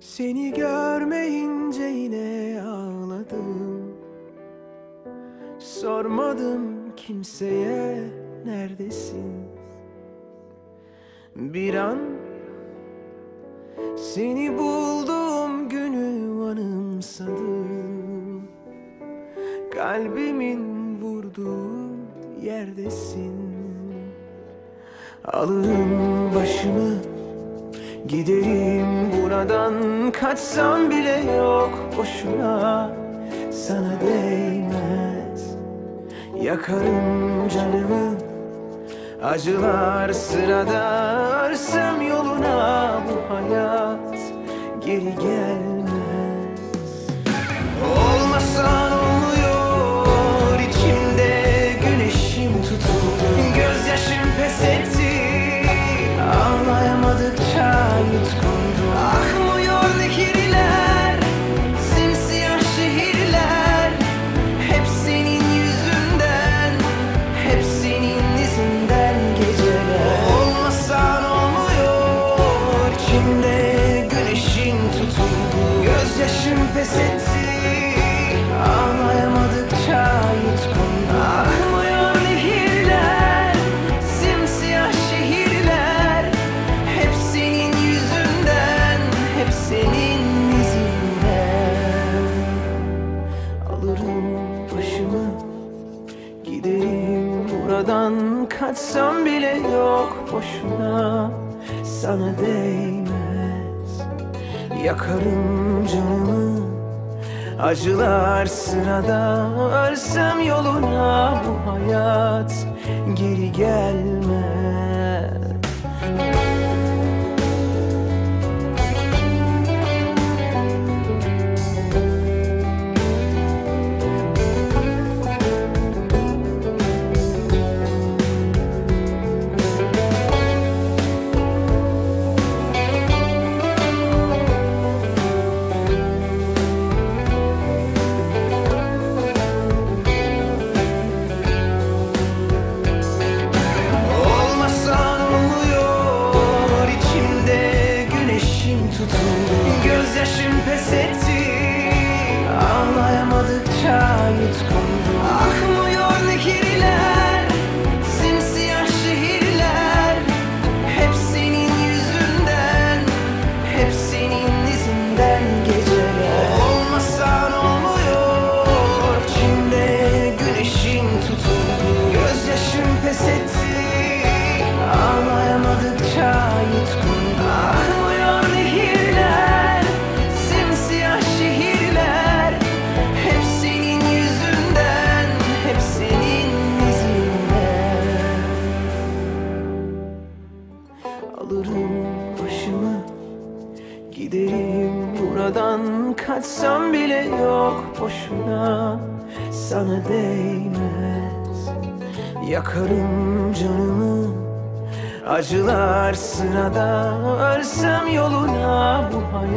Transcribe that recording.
Seni görmeyince yine ağladım. Sormadım kimseye neredesin. Bir an seni bulduğum günü anımsadım. Kalbimin vurduğu yerdesin. Alırım başımı Giderim buradan kaçsam bile yok boşuna. Sana değmez. Yakarım canımı. Acılar sırada Örsem yoluna bu hayat. Geri gelmez içimde güneşin tutuldu Gözyaşım pes etti Kaçsam bile yok boşuna. Sana değmez. Yakarım canımı. Acılar sırada. Ölsem yoluna bu hayat Geri gelmez tutuldu Gözyaşım pes etti. Ağlayamadıkça yutkundu Alırım başımı. Giderim buradan Kaçsam bile yok boşuna. Sana değmez. Yakarım canımı. Acılar sırada Ölsem yoluna bu hayat